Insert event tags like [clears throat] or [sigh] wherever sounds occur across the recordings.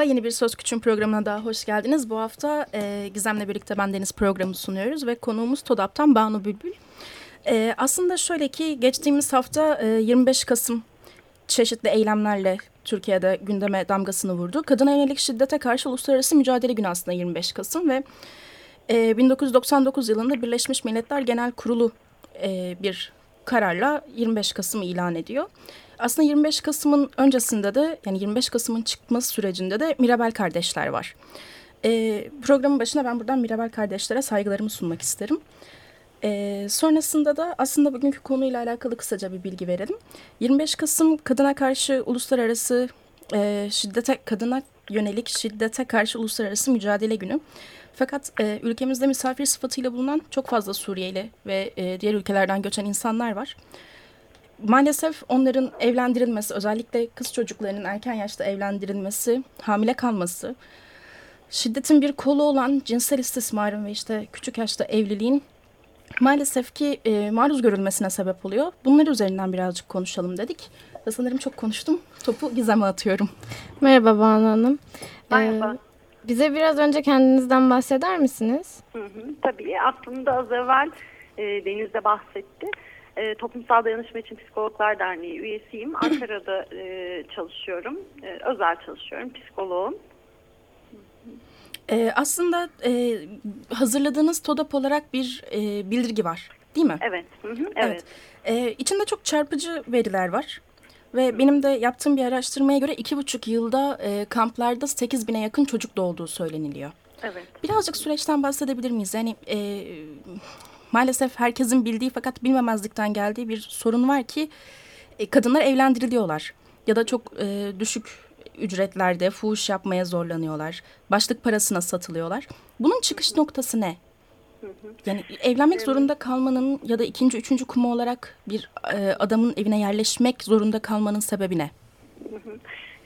Merhaba, yeni bir Söz Küçüğün programına daha hoş geldiniz. Bu hafta e, Gizem'le birlikte Ben Deniz programı sunuyoruz ve konuğumuz TODAP'tan Banu Bülbül. E, aslında şöyle ki geçtiğimiz hafta e, 25 Kasım çeşitli eylemlerle Türkiye'de gündeme damgasını vurdu. Kadına yönelik şiddete karşı Uluslararası Mücadele Günü aslında 25 Kasım ve e, 1999 yılında Birleşmiş Milletler Genel Kurulu e, bir kararla 25 Kasım ilan ediyor. Aslında 25 Kasım'ın öncesinde de yani 25 Kasım'ın çıkması sürecinde de Mirabel kardeşler var. E, programın başına ben buradan Mirabel kardeşlere saygılarımı sunmak isterim. E, sonrasında da aslında bugünkü konuyla alakalı kısaca bir bilgi verelim. 25 Kasım kadına karşı uluslararası e, şiddete kadına yönelik şiddete karşı uluslararası mücadele günü. Fakat e, ülkemizde misafir sıfatıyla bulunan çok fazla Suriyeli ve e, diğer ülkelerden göçen insanlar var. Maalesef onların evlendirilmesi, özellikle kız çocuklarının erken yaşta evlendirilmesi, hamile kalması, şiddetin bir kolu olan cinsel istismarın ve işte küçük yaşta evliliğin maalesef ki e, maruz görülmesine sebep oluyor. Bunlar üzerinden birazcık konuşalım dedik. Ve sanırım çok konuştum. Topu Gizem'e atıyorum. Merhaba Banu Hanım. Merhaba. Ee, bize biraz önce kendinizden bahseder misiniz? Hı hı, tabii aslında az evvel e, Deniz de bahsetti. E, Toplumsal Dayanışma için Psikologlar Derneği üyesiyim. [clears throat] Ankara'da e, çalışıyorum. E, özel çalışıyorum. Psikoloğum. Ee, aslında e, hazırladığınız TODAP olarak bir e, bildirgi var değil mi? Evet. Hı hı, evet. evet. Ee, içinde çok çarpıcı veriler var. Ve benim de yaptığım bir araştırmaya göre iki buçuk yılda e, kamplarda 8 bine yakın çocuk doğduğu söyleniliyor. Evet. Birazcık süreçten bahsedebilir miyiz? Yani e, maalesef herkesin bildiği fakat bilmemezlikten geldiği bir sorun var ki e, kadınlar evlendiriliyorlar. Ya da çok e, düşük ücretlerde fuhuş yapmaya zorlanıyorlar. Başlık parasına satılıyorlar. Bunun çıkış noktası ne? Yani evlenmek zorunda kalmanın ya da ikinci, üçüncü kuma olarak bir e, adamın evine yerleşmek zorunda kalmanın sebebi ne?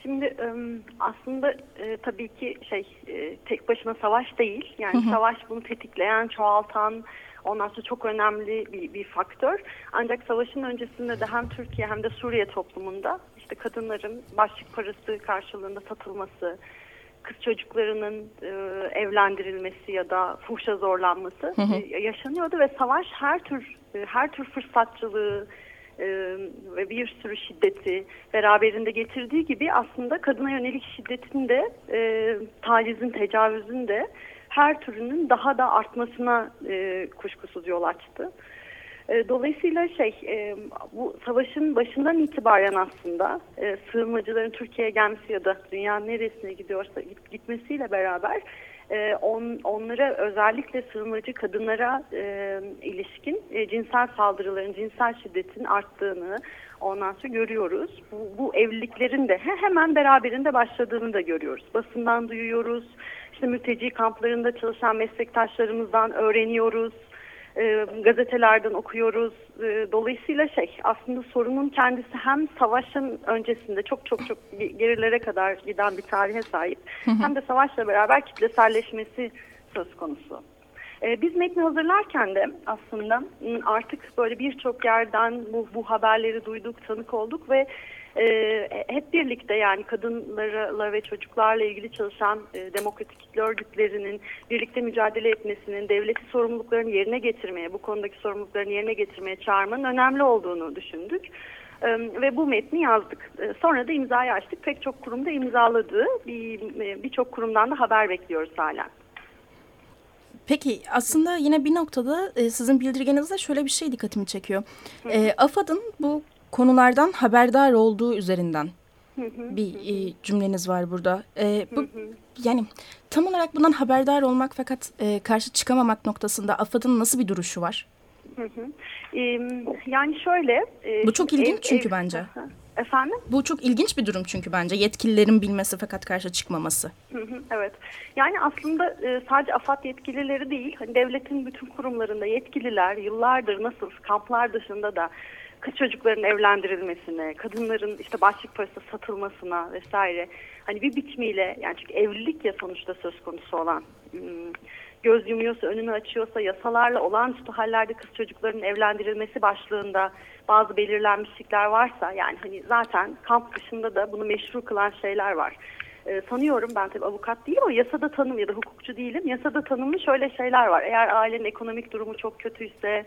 Şimdi aslında e, tabii ki şey e, tek başına savaş değil. Yani savaş bunu tetikleyen, çoğaltan, ondan sonra çok önemli bir, bir faktör. Ancak savaşın öncesinde de hem Türkiye hem de Suriye toplumunda işte kadınların başlık parası karşılığında satılması, kız çocuklarının e, evlendirilmesi ya da fuhşa zorlanması hı hı. E, yaşanıyordu ve savaş her tür e, her tür fırsatçılığı ve bir sürü şiddeti beraberinde getirdiği gibi aslında kadına yönelik şiddetin de e, tacizin, tecavüzün de her türünün daha da artmasına e, kuşkusuz yol açtı. E, dolayısıyla şey e, bu savaşın başından itibaren aslında e, sığınmacıların Türkiye'ye gelmesi ya da dünyanın neresine gidiyorsa gitmesiyle beraber e, on, onlara özellikle sığınmacı kadınlara e, ilişkin e, cinsel saldırıların, cinsel şiddetin arttığını ondan sonra görüyoruz. Bu, bu evliliklerin de he, hemen beraberinde başladığını da görüyoruz. Basından duyuyoruz, işte mülteci kamplarında çalışan meslektaşlarımızdan öğreniyoruz e, gazetelerden okuyoruz. E, dolayısıyla şey aslında sorunun kendisi hem savaşın öncesinde çok çok çok gerilere kadar giden bir tarihe sahip hem de savaşla beraber kitleselleşmesi söz konusu. E, biz metni hazırlarken de aslında artık böyle birçok yerden bu, bu haberleri duyduk, tanık olduk ve e, hep birlikte yani kadınlarla ve çocuklarla ilgili çalışan e, demokratik kitle örgütlerinin birlikte mücadele etmesinin, devleti sorumluluklarını yerine getirmeye, bu konudaki sorumluluklarını yerine getirmeye çağırmanın önemli olduğunu düşündük. E, ve bu metni yazdık. E, sonra da imzayı açtık. Pek çok kurumda imzaladı. Birçok bir kurumdan da haber bekliyoruz hala. Peki aslında yine bir noktada e, sizin bildirgenizde şöyle bir şey dikkatimi çekiyor. E, AFAD'ın bu konulardan haberdar olduğu üzerinden bir e, cümleniz var burada. E, bu yani tam olarak bundan haberdar olmak fakat e, karşı çıkamamak noktasında AFAD'ın nasıl bir duruşu var? yani şöyle. bu çok ilginç ev, çünkü ev, bence. Efendim? Bu çok ilginç bir durum çünkü bence yetkililerin bilmesi fakat karşı çıkmaması. Hı hı, evet. Yani aslında e, sadece AFAD yetkilileri değil, hani devletin bütün kurumlarında yetkililer yıllardır nasıl kamplar dışında da kız çocukların evlendirilmesine, kadınların işte başlık parası satılmasına vesaire hani bir biçimiyle yani çünkü evlilik ya sonuçta söz konusu olan ım, göz yumuyorsa, önünü açıyorsa yasalarla olağanüstü hallerde kız çocukların evlendirilmesi başlığında bazı belirlenmişlikler varsa yani hani zaten kamp dışında da bunu meşru kılan şeyler var. Ee, sanıyorum ben tabii avukat değilim ama yasada tanım ya da hukukçu değilim. Yasada tanımlı şöyle şeyler var. Eğer ailenin ekonomik durumu çok kötüyse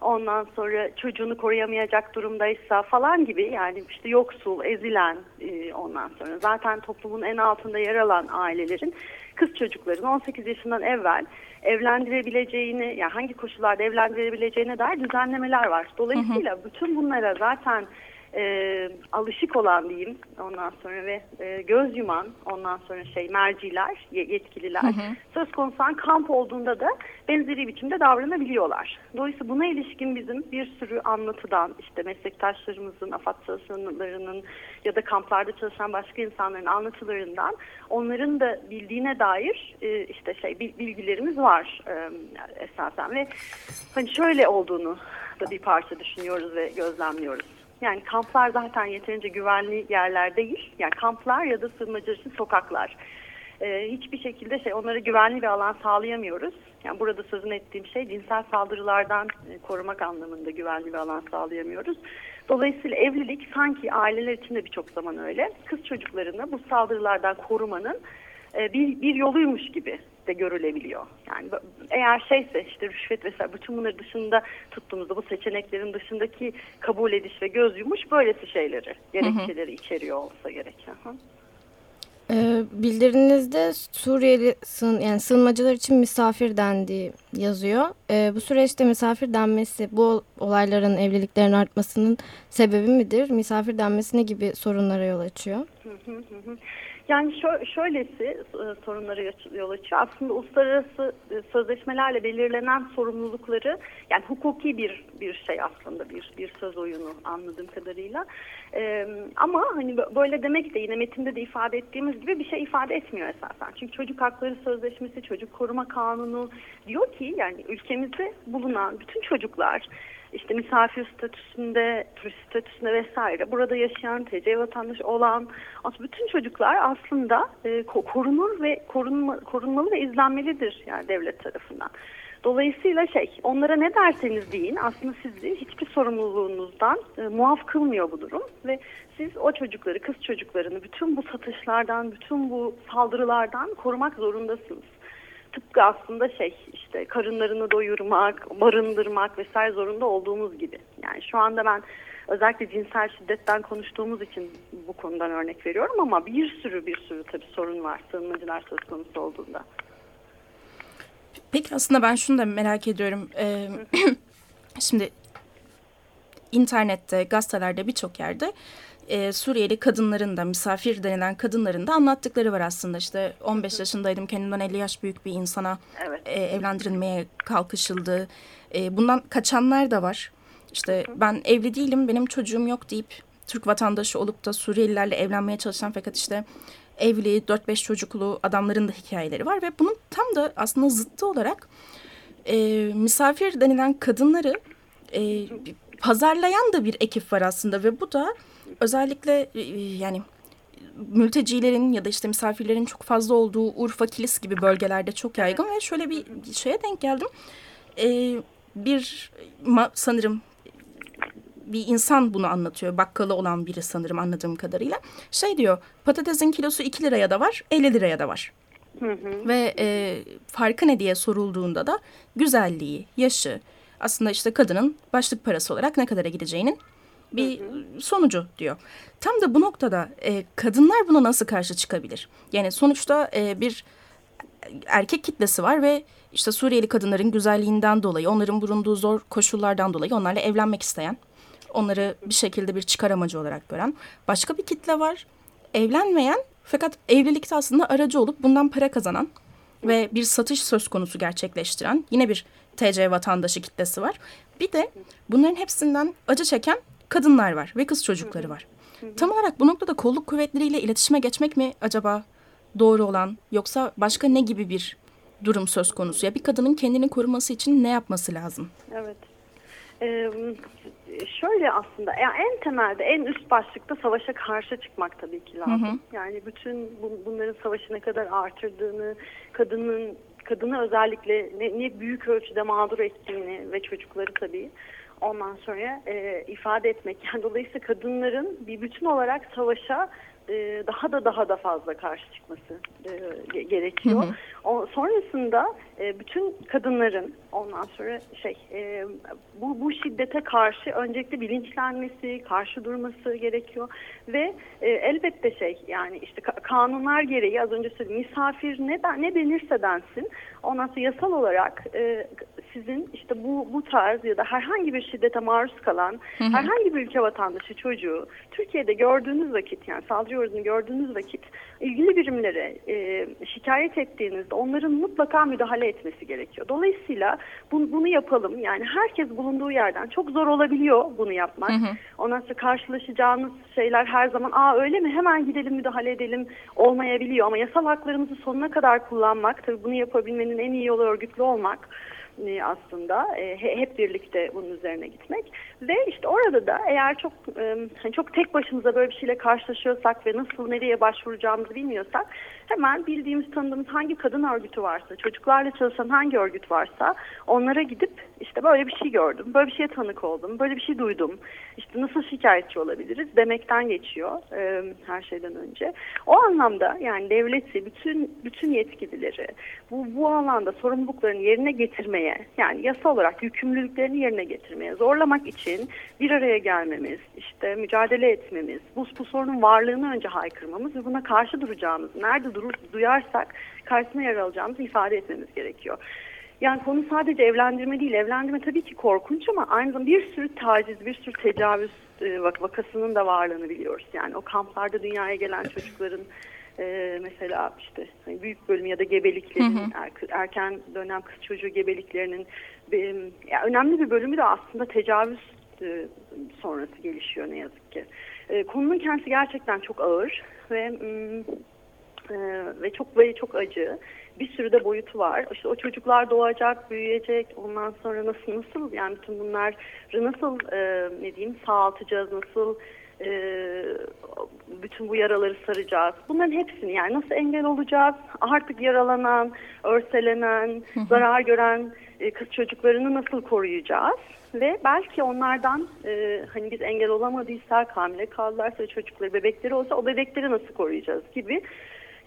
ondan sonra çocuğunu koruyamayacak durumdaysa falan gibi yani işte yoksul, ezilen e, ondan sonra zaten toplumun en altında yer alan ailelerin kız çocukların 18 yaşından evvel evlendirebileceğini yani hangi koşullarda evlendirebileceğine dair düzenlemeler var. Dolayısıyla bütün bunlara zaten e, alışık olan diyeyim ondan sonra ve e, göz yuman ondan sonra şey merciler yetkililer hı hı. söz konusu kamp olduğunda da benzeri biçimde davranabiliyorlar. Dolayısıyla buna ilişkin bizim bir sürü anlatıdan işte meslektaşlarımızın, AFAD çalışanlarının ya da kamplarda çalışan başka insanların anlatılarından onların da bildiğine dair e, işte şey bilgilerimiz var e, esasen ve hani şöyle olduğunu da bir parça düşünüyoruz ve gözlemliyoruz. Yani kamplar zaten yeterince güvenli yerler değil. Yani kamplar ya da sığınmacı için sokaklar. Ee, hiçbir şekilde şey onlara güvenli bir alan sağlayamıyoruz. Yani burada sözün ettiğim şey cinsel saldırılardan e, korumak anlamında güvenli bir alan sağlayamıyoruz. Dolayısıyla evlilik sanki aileler için de birçok zaman öyle. Kız çocuklarını bu saldırılardan korumanın e, bir, bir yoluymuş gibi de görülebiliyor. Yani eğer şeyse işte rüşvet vesaire bütün bunları dışında tuttuğumuzda bu seçeneklerin dışındaki kabul ediş ve göz yumuş böylesi şeyleri, gerekçeleri içeriyor olsa gerek. Hı. Ee, bildirinizde Suriyeli sığın, yani sığınmacılar için misafir dendiği yazıyor. Ee, bu süreçte misafir denmesi bu olayların evliliklerin artmasının sebebi midir? Misafir denmesi ne gibi sorunlara yol açıyor? Hı hı hı. Yani şö şöylesi e, sorunlara yol açıyor. Aslında uluslararası e, sözleşmelerle belirlenen sorumlulukları yani hukuki bir bir şey aslında bir bir söz oyunu anladığım kadarıyla. Ee, ama hani böyle demek de yine metinde de ifade ettiğimiz gibi bir şey ifade etmiyor esasen. Çünkü çocuk hakları sözleşmesi, çocuk koruma kanunu diyor ki yani ülkemizde bulunan bütün çocuklar işte misafir statüsünde, turist statüsünde vesaire. Burada yaşayan, TC vatandaşı olan bütün çocuklar aslında e, korunur ve korunma, korunmalı ve izlenmelidir yani devlet tarafından. Dolayısıyla şey onlara ne derseniz deyin aslında sizi hiçbir sorumluluğunuzdan e, muaf kılmıyor bu durum. Ve siz o çocukları kız çocuklarını bütün bu satışlardan bütün bu saldırılardan korumak zorundasınız tıpkı aslında şey işte karınlarını doyurmak, barındırmak vesaire zorunda olduğumuz gibi. Yani şu anda ben özellikle cinsel şiddetten konuştuğumuz için bu konudan örnek veriyorum ama bir sürü bir sürü tabii sorun var sığınmacılar söz konusu olduğunda. Peki aslında ben şunu da merak ediyorum. Ee, [clears throat] şimdi internette, gazetelerde birçok yerde e, Suriyeli kadınların da misafir denilen kadınların da anlattıkları var aslında. İşte 15 yaşındaydım kendimden 50 yaş büyük bir insana evet. e, evlendirilmeye kalkışıldı. E, bundan kaçanlar da var. İşte ben evli değilim benim çocuğum yok deyip Türk vatandaşı olup da Suriyelilerle evlenmeye çalışan fakat işte evli 4-5 çocuklu adamların da hikayeleri var ve bunun tam da aslında zıttı olarak e, misafir denilen kadınları e, pazarlayan da bir ekip var aslında ve bu da özellikle e, yani mültecilerin ya da işte misafirlerin çok fazla olduğu Urfa, Kilis gibi bölgelerde çok yaygın ve şöyle bir şeye denk geldim. Ee, bir sanırım bir insan bunu anlatıyor. Bakkalı olan biri sanırım anladığım kadarıyla. Şey diyor patatesin kilosu 2 liraya da var 50 liraya da var. Hı hı. Ve e, farkı ne diye sorulduğunda da güzelliği, yaşı aslında işte kadının başlık parası olarak ne kadara gideceğinin bir sonucu diyor. Tam da bu noktada e, kadınlar buna nasıl karşı çıkabilir? Yani sonuçta e, bir erkek kitlesi var ve işte Suriyeli kadınların güzelliğinden dolayı, onların bulunduğu zor koşullardan dolayı onlarla evlenmek isteyen, onları bir şekilde bir çıkar amacı olarak gören başka bir kitle var. Evlenmeyen fakat evlilikte aslında aracı olup bundan para kazanan ve bir satış söz konusu gerçekleştiren yine bir TC vatandaşı kitlesi var. Bir de bunların hepsinden acı çeken kadınlar var ve kız çocukları var. Tam olarak bu noktada kolluk kuvvetleriyle iletişime geçmek mi acaba doğru olan yoksa başka ne gibi bir durum söz konusu? Ya bir kadının kendini koruması için ne yapması lazım? Evet. Ee, şöyle aslında yani en temelde en üst başlıkta savaşa karşı çıkmak tabii ki lazım. Hı hı. Yani bütün bu, bunların savaşı ne kadar artırdığını, kadının kadını özellikle ne, ne büyük ölçüde mağdur ettiğini ve çocukları tabii ondan sonra e, ifade etmek. Yani [laughs] dolayısıyla kadınların bir bütün olarak savaşa e, daha da daha da fazla karşı çıkması e, ge- gerekiyor. Hı hı. O, sonrasında e, bütün kadınların ondan sonra şey e, bu bu şiddete karşı öncelikle bilinçlenmesi, karşı durması gerekiyor ve e, elbette şey yani işte ka- kanunlar gereği az önce söyledim misafir ne ben ne denirse densin ondan sonra yasal olarak e, sizin işte bu bu tarz ya da herhangi bir şiddete maruz kalan herhangi bir ülke vatandaşı çocuğu Türkiye'de gördüğünüz vakit yani saldırı uğradığını gördüğünüz vakit ilgili birimlere e, şikayet ettiğinizde onların mutlaka müdahale etmesi gerekiyor. Dolayısıyla bu- bunu yapalım. Yani herkes bulunduğu yerden çok zor olabiliyor bunu yapmak. Ondan sonra karşılaşacağınız şeyler her zaman aa öyle mi hemen gidelim müdahale edelim olmayabiliyor. Ama yasal haklarımızı sonuna kadar kullanmak tabii bunu yapabilmenin en iyi yolu örgütlü olmak e, aslında e, he- hep birlikte bunun üzerine gitmek ve işte orada da eğer çok hani çok tek başımıza böyle bir şeyle karşılaşıyorsak ve nasıl nereye başvuracağımızı bilmiyorsak hemen bildiğimiz tanıdığımız hangi kadın örgütü varsa çocuklarla çalışan hangi örgüt varsa onlara gidip işte böyle bir şey gördüm böyle bir şeye tanık oldum böyle bir şey duydum. İşte nasıl şikayetçi olabiliriz demekten geçiyor e, her şeyden önce. O anlamda yani devleti bütün bütün yetkilileri bu bu alanda sorumluluklarını yerine getirmeye yani yasa olarak yükümlülüklerini yerine getirmeye zorlamak için bir araya gelmemiz, işte mücadele etmemiz, bu, bu sorunun varlığını önce haykırmamız ve buna karşı duracağımız, nerede duyarsak karşısına yer alacağımızı ifade etmemiz gerekiyor. Yani konu sadece evlendirme değil. Evlendirme tabii ki korkunç ama aynı zamanda bir sürü taciz, bir sürü tecavüz e, vak- vakasının da varlığını biliyoruz. Yani o kamplarda dünyaya gelen çocukların e, mesela işte hani büyük bölümü ya da gebeliklerin, er- erken dönem kız çocuğu gebeliklerinin e, ya önemli bir bölümü de aslında tecavüz e, sonrası gelişiyor ne yazık ki. E, konunun kendisi gerçekten çok ağır ve ee, ve çok ve çok acı. Bir sürü de boyutu var. İşte o çocuklar doğacak, büyüyecek. Ondan sonra nasıl nasıl yani bütün bunları nasıl e, ne diyeyim sağaltacağız, nasıl e, bütün bu yaraları saracağız. Bunların hepsini yani nasıl engel olacağız? Artık yaralanan, örselenen, zarar gören e, kız çocuklarını nasıl koruyacağız? Ve belki onlardan e, hani biz engel olamadıysak, hamile kaldılarsa çocukları, bebekleri olsa o bebekleri nasıl koruyacağız gibi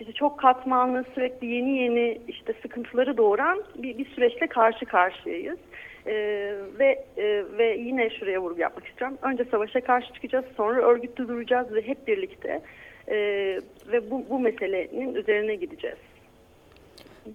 işte çok katmanlı sürekli yeni yeni işte sıkıntıları doğuran bir, bir süreçle karşı karşıyayız. Ee, ve e, ve yine şuraya vurgu yapmak istiyorum. Önce savaşa karşı çıkacağız, sonra örgütlü duracağız ve hep birlikte e, ve bu, bu meselenin üzerine gideceğiz.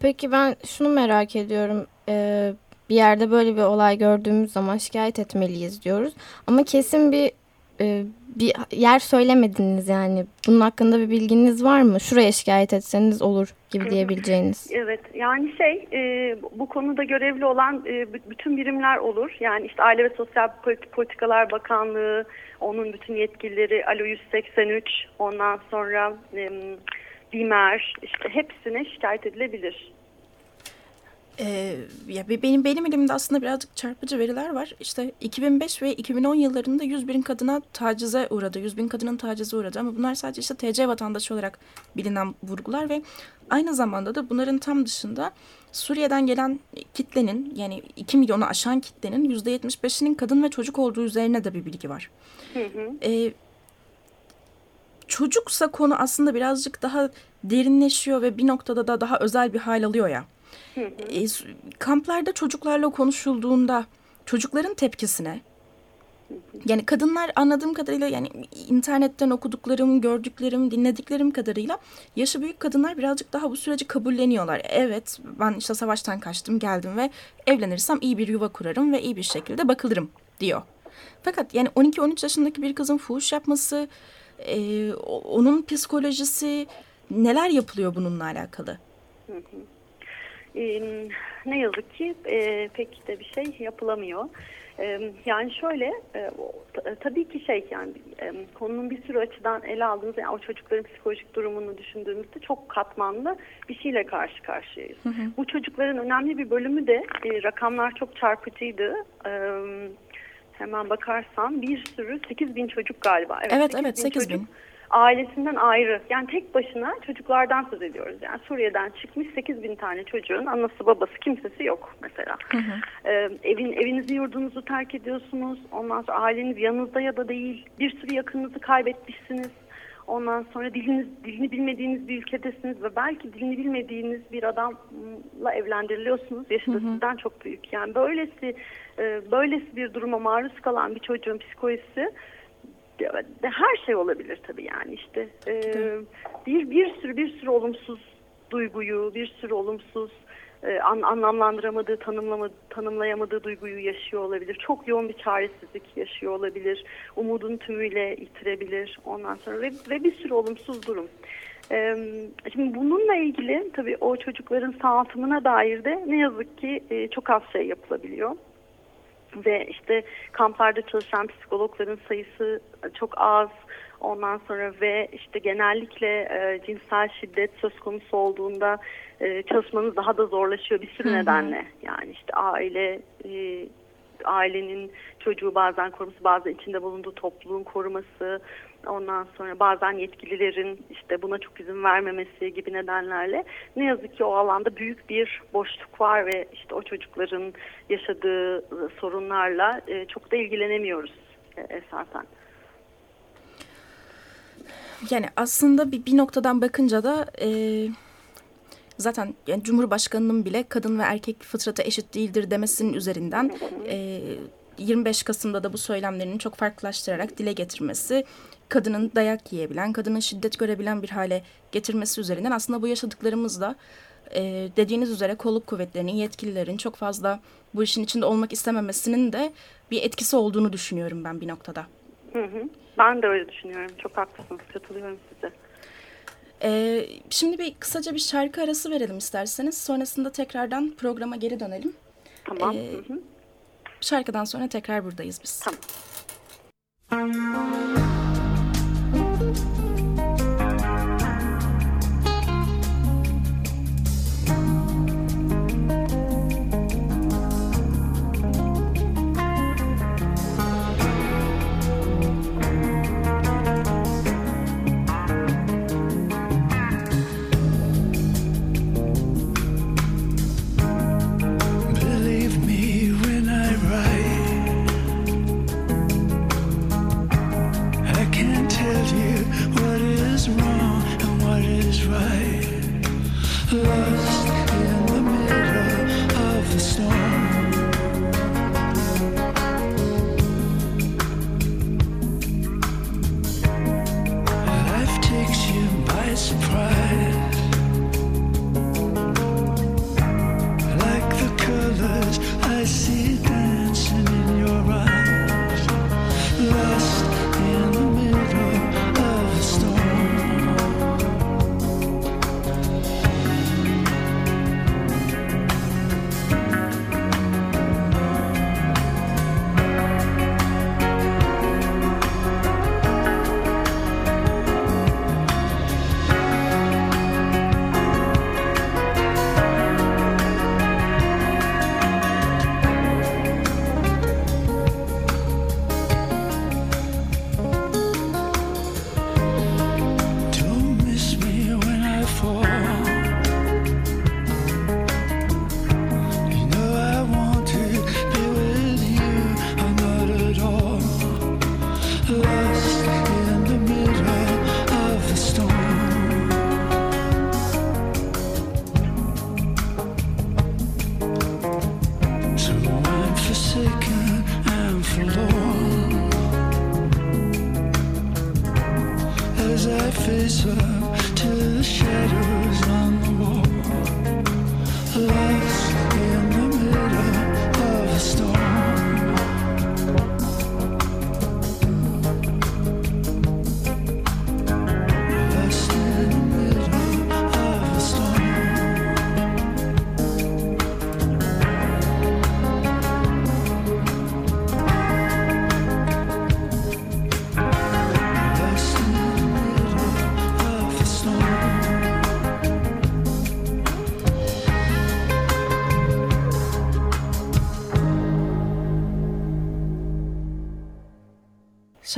Peki ben şunu merak ediyorum. Ee, bir yerde böyle bir olay gördüğümüz zaman şikayet etmeliyiz diyoruz. Ama kesin bir e, bir yer söylemediniz yani. Bunun hakkında bir bilginiz var mı? Şuraya şikayet etseniz olur gibi diyebileceğiniz. Evet yani şey e, bu konuda görevli olan e, bütün birimler olur. Yani işte Aile ve Sosyal Polit- Politikalar Bakanlığı, onun bütün yetkilileri, Alo 183, ondan sonra e, BİMER, işte hepsine şikayet edilebilir. Ee, ya be- benim benim elimde aslında birazcık çarpıcı veriler var. İşte 2005 ve 2010 yıllarında 100 bin kadına tacize uğradı. 100 bin kadının tacize uğradı ama bunlar sadece işte TC vatandaşı olarak bilinen vurgular ve aynı zamanda da bunların tam dışında Suriye'den gelen kitlenin yani 2 milyonu aşan kitlenin %75'inin kadın ve çocuk olduğu üzerine de bir bilgi var. Ee, çocuksa konu aslında birazcık daha derinleşiyor ve bir noktada da daha özel bir hal alıyor ya. E, s- kamplarda çocuklarla konuşulduğunda çocukların tepkisine yani kadınlar anladığım kadarıyla yani internetten okuduklarım, gördüklerim, dinlediklerim kadarıyla yaşı büyük kadınlar birazcık daha bu süreci kabulleniyorlar. Evet ben işte savaştan kaçtım geldim ve evlenirsem iyi bir yuva kurarım ve iyi bir şekilde bakılırım diyor. Fakat yani 12-13 yaşındaki bir kızın fuhuş yapması, e, onun psikolojisi neler yapılıyor bununla alakalı? Ee, ne yazık ki e, pek de bir şey yapılamıyor. Yani şöyle tabii ki şey yani konunun bir sürü açıdan ele aldığımızda yani o çocukların psikolojik durumunu düşündüğümüzde çok katmanlı bir şeyle karşı karşıyayız. Hı hı. Bu çocukların önemli bir bölümü de rakamlar çok çarpıcıydı. Hemen bakarsam bir sürü 8 bin çocuk galiba. Evet evet 8 evet, 8 bin. Çocuk ailesinden ayrı yani tek başına çocuklardan söz ediyoruz. Yani Suriye'den çıkmış 8 bin tane çocuğun anası babası kimsesi yok mesela. Hı hı. Ee, evin Evinizi yurdunuzu terk ediyorsunuz. Ondan sonra aileniz yanınızda ya da değil. Bir sürü yakınınızı kaybetmişsiniz. Ondan sonra diliniz, dilini bilmediğiniz bir ülkedesiniz ve belki dilini bilmediğiniz bir adamla evlendiriliyorsunuz. Yaşı da sizden çok büyük. Yani böylesi e, böylesi bir duruma maruz kalan bir çocuğun psikolojisi her şey olabilir tabii yani işte. E, bir bir sürü bir sürü olumsuz duyguyu bir sürü olumsuz e, an, anlamlandıramadığı tanımlayamadığı duyguyu yaşıyor olabilir. Çok yoğun bir çaresizlik yaşıyor olabilir. Umudun tümüyle yitirebilir ondan sonra. Ve, ve bir sürü olumsuz durum. E, şimdi bununla ilgili tabii o çocukların sağaltımına dair de ne yazık ki e, çok az şey yapılabiliyor ve işte kamplarda çalışan psikologların sayısı çok az. Ondan sonra ve işte genellikle e, cinsel şiddet söz konusu olduğunda e, çalışmanız daha da zorlaşıyor bir sürü nedenle. Yani işte aile e, ailenin çocuğu bazen koruması, bazen içinde bulunduğu topluluğun koruması, ondan sonra bazen yetkililerin işte buna çok izin vermemesi gibi nedenlerle ne yazık ki o alanda büyük bir boşluk var ve işte o çocukların yaşadığı sorunlarla e, çok da ilgilenemiyoruz e, esasen. Yani aslında bir, bir noktadan bakınca da e, zaten yani Cumhurbaşkanı'nın bile kadın ve erkek fıtratı eşit değildir demesinin üzerinden e, 25 Kasım'da da bu söylemlerini çok farklılaştırarak dile getirmesi kadının dayak yiyebilen, kadının şiddet görebilen bir hale getirmesi üzerinden aslında bu yaşadıklarımız da e, dediğiniz üzere kolluk kuvvetlerinin, yetkililerin çok fazla bu işin içinde olmak istememesinin de bir etkisi olduğunu düşünüyorum ben bir noktada. Hı hı. Ben de öyle düşünüyorum. Çok haklısınız. Katılıyorum size. Ee, şimdi bir kısaca bir şarkı arası verelim isterseniz. Sonrasında tekrardan programa geri dönelim. Tamam. Ee, hı hı. Şarkıdan sonra tekrar buradayız biz. Tamam. I face up to the shadows on the wall. Lights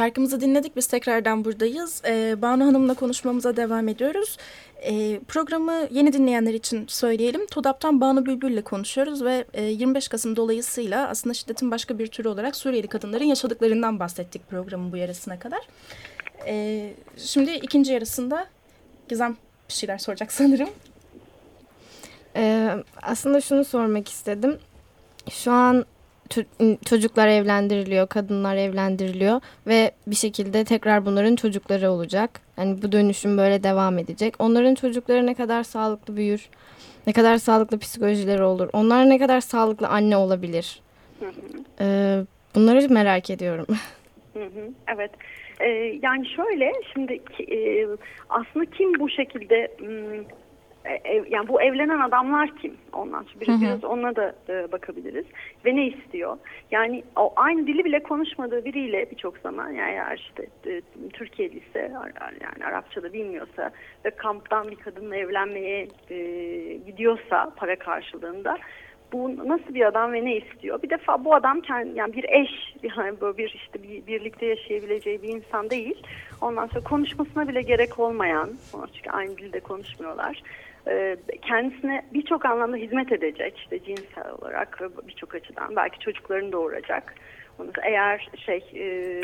Şarkımızı dinledik. Biz tekrardan buradayız. Ee, Banu Hanım'la konuşmamıza devam ediyoruz. Ee, programı yeni dinleyenler için söyleyelim. TODAP'tan Banu Bülbül'le konuşuyoruz ve e, 25 Kasım dolayısıyla aslında şiddetin başka bir türü olarak Suriyeli kadınların yaşadıklarından bahsettik programın bu yarısına kadar. Ee, şimdi ikinci yarısında Gizem bir şeyler soracak sanırım. Ee, aslında şunu sormak istedim. Şu an çocuklar evlendiriliyor, kadınlar evlendiriliyor ve bir şekilde tekrar bunların çocukları olacak. Yani bu dönüşüm böyle devam edecek. Onların çocukları ne kadar sağlıklı büyür, ne kadar sağlıklı psikolojileri olur, onlar ne kadar sağlıklı anne olabilir. Ee, bunları merak ediyorum. [laughs] evet. Ee, yani şöyle şimdi e, aslında kim bu şekilde ev, yani bu evlenen adamlar kim? Ondan sonra biraz, biraz ona da e, bakabiliriz. Ve ne istiyor? Yani o aynı dili bile konuşmadığı biriyle birçok zaman yani eğer işte e, Türkiye'li ise yani Arapça da bilmiyorsa ve kamptan bir kadınla evlenmeye e, gidiyorsa para karşılığında bu nasıl bir adam ve ne istiyor? Bir defa bu adam kendi, yani bir eş, [laughs] yani böyle bir işte bir, birlikte yaşayabileceği bir insan değil. Ondan sonra konuşmasına bile gerek olmayan, çünkü aynı dilde konuşmuyorlar. E, kendisine birçok anlamda hizmet edecek işte cinsel olarak birçok açıdan belki çocuklarını doğuracak. Onu eğer şey e,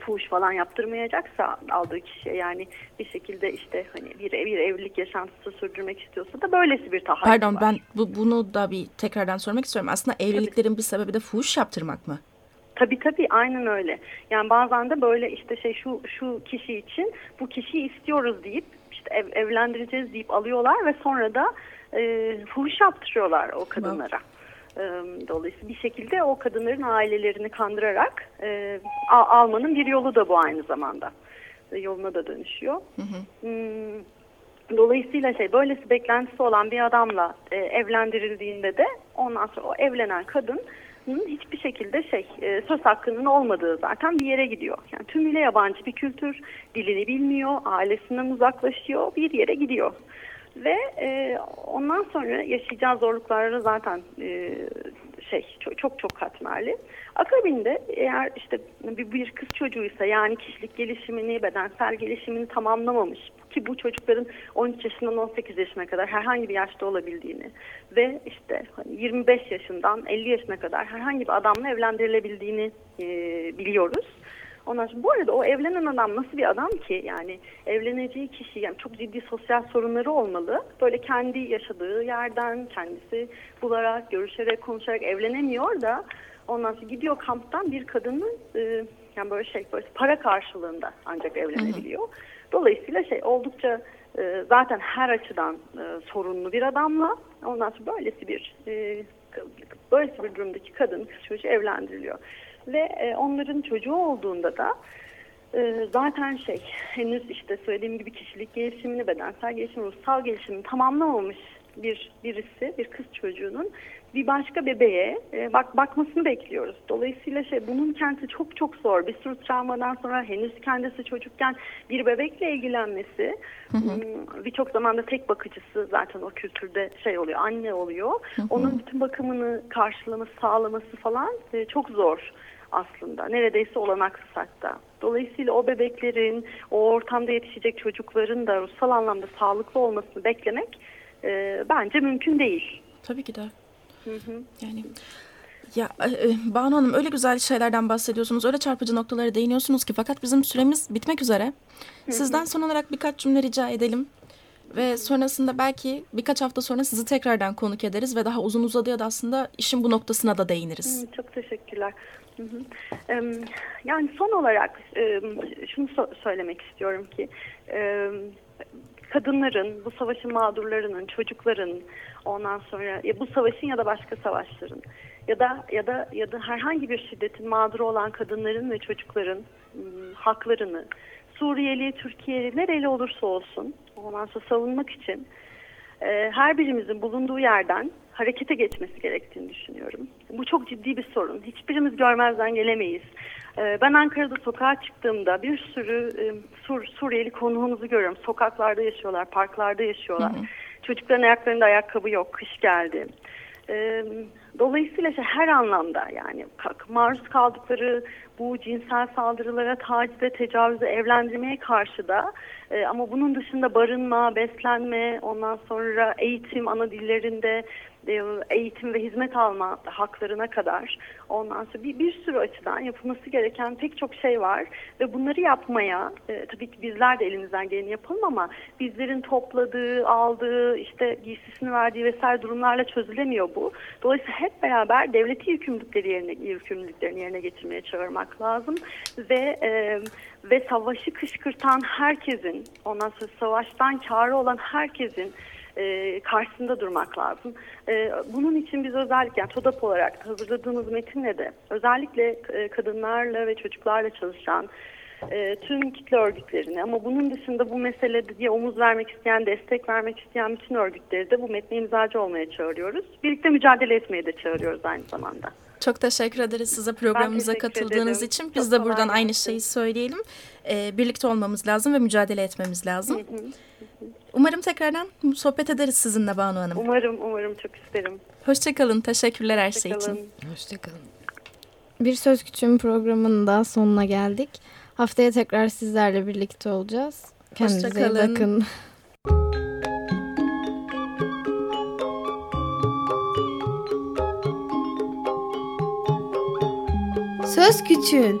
fuhuş falan yaptırmayacaksa aldığı kişiye yani bir şekilde işte hani bir, bir evlilik yaşantısı sürdürmek istiyorsa da böylesi bir tahayyül Pardon var. ben bu, bunu da bir tekrardan sormak istiyorum. Aslında evliliklerin tabii. bir sebebi de fuhuş yaptırmak mı? Tabii tabii aynen öyle. Yani bazen de böyle işte şey şu şu kişi için bu kişiyi istiyoruz deyip işte ev, evlendireceğiz deyip alıyorlar ve sonra da e, fuhuş yaptırıyorlar o kadınlara. E, dolayısıyla bir şekilde o kadınların ailelerini kandırarak e, almanın bir yolu da bu aynı zamanda. E, yoluna da dönüşüyor. Hı hı. Hmm, dolayısıyla şey böylesi beklentisi olan bir adamla e, evlendirildiğinde de ondan sonra o evlenen kadın hiçbir şekilde şey e, söz hakkının olmadığı zaten bir yere gidiyor. Yani tümüyle yabancı bir kültür, dilini bilmiyor, ailesinden uzaklaşıyor, bir yere gidiyor. Ve e, ondan sonra yaşayacağı zorlukları zaten e, şey çok çok, çok katmerli. Akabinde eğer işte bir, bir kız çocuğuysa yani kişilik gelişimini, bedensel gelişimini tamamlamamış ki bu çocukların 13 yaşından 18 yaşına kadar herhangi bir yaşta olabildiğini ve işte 25 hani yaşından 50 yaşına kadar herhangi bir adamla evlendirilebildiğini e, biliyoruz. Ondan sonra bu arada o evlenen adam nasıl bir adam ki yani evleneceği kişi yani çok ciddi sosyal sorunları olmalı. Böyle kendi yaşadığı yerden kendisi bularak, görüşerek, konuşarak evlenemiyor da ondan sonra gidiyor kamptan bir kadının e, yani böyle şey böyle para karşılığında ancak evlenebiliyor. Hı hı. Dolayısıyla şey oldukça e, zaten her açıdan e, sorunlu bir adamla ondan sonra böylesi bir e, böylesi bir durumdaki kadın kız çocuğu evlendiriliyor. Ve onların çocuğu olduğunda da zaten şey henüz işte söylediğim gibi kişilik gelişimini, bedensel gelişimini, ruhsal gelişimini tamamlamamış bir birisi, bir kız çocuğunun bir başka bebeğe e, bak bakmasını bekliyoruz. Dolayısıyla şey bunun kendisi çok çok zor. Bir sürü travmadan sonra henüz kendisi çocukken bir bebekle ilgilenmesi hmm, birçok zamanda tek bakıcısı zaten o kültürde şey oluyor, anne oluyor. Hı hı. Onun bütün bakımını karşılaması, sağlaması falan e, çok zor aslında. Neredeyse olanaksız hatta. Dolayısıyla o bebeklerin, o ortamda yetişecek çocukların da ruhsal anlamda sağlıklı olmasını beklemek e, bence mümkün değil. Tabii ki de. Hı hı. Yani ya e, e, Banu Hanım öyle güzel şeylerden bahsediyorsunuz. Öyle çarpıcı noktalara değiniyorsunuz ki fakat bizim süremiz bitmek üzere. Sizden son olarak birkaç cümle rica edelim. Ve sonrasında belki birkaç hafta sonra sizi tekrardan konuk ederiz ve daha uzun uzadıya da aslında işin bu noktasına da değiniriz. Çok teşekkürler. Yani son olarak şunu söylemek istiyorum ki kadınların, bu savaşın mağdurlarının, çocukların, ondan sonra ya bu savaşın ya da başka savaşların ya da ya da ya da herhangi bir şiddetin mağduru olan kadınların ve çocukların ım, haklarını Suriyeli, Türkiye'li nereli olursa olsun ondan sonra savunmak için e, her birimizin bulunduğu yerden harekete geçmesi gerektiğini düşünüyorum. Bu çok ciddi bir sorun. Hiçbirimiz görmezden gelemeyiz. Ee, ben Ankara'da sokağa çıktığımda bir sürü Sur Suriyeli konuğumuzu görüyorum. Sokaklarda yaşıyorlar, parklarda yaşıyorlar. Hı hı. Çocukların ayaklarında ayakkabı yok, kış geldi. Dolayısıyla işte her anlamda yani maruz kaldıkları bu cinsel saldırılara, tacize, tecavüze, evlendirmeye karşı da e, ama bunun dışında barınma, beslenme, ondan sonra eğitim ana dillerinde eğitim ve hizmet alma haklarına kadar ondan sonra bir, bir sürü açıdan yapılması gereken pek çok şey var ve bunları yapmaya e, tabii ki bizler de elimizden geleni yapalım ama bizlerin topladığı, aldığı, işte giysisini verdiği vesaire durumlarla çözülemiyor bu. Dolayısıyla hep beraber devleti yükümlülükleri yerine yükümlülüklerini yerine getirmeye çağırmak lazım ve e, ve savaşı kışkırtan herkesin, ondan sonra savaştan karı olan herkesin e, karşısında durmak lazım. E, bunun için biz özellikle yani TODAP olarak hazırladığımız metinle de özellikle e, kadınlarla ve çocuklarla çalışan e, tüm kitle örgütlerini ama bunun dışında bu meselede diye omuz vermek isteyen, destek vermek isteyen bütün örgütleri de bu metne imzacı olmaya çağırıyoruz. Birlikte mücadele etmeye de çağırıyoruz aynı zamanda. Çok teşekkür ederiz size programımıza katıldığınız ederim. için. Biz Çok de buradan aynı şeyi söyleyelim. Ee, birlikte olmamız lazım ve mücadele etmemiz lazım. Hı hı. Umarım tekrardan sohbet ederiz sizinle Banu Hanım. Umarım, umarım çok isterim. Hoşçakalın. Teşekkürler her şey Hoşçakalın. için. Hoşçakalın. Bir Söz Küçüğün programının da sonuna geldik. Haftaya tekrar sizlerle birlikte olacağız. Kendinize iyi Hoşçakalın. bakın. Söz Küçüğün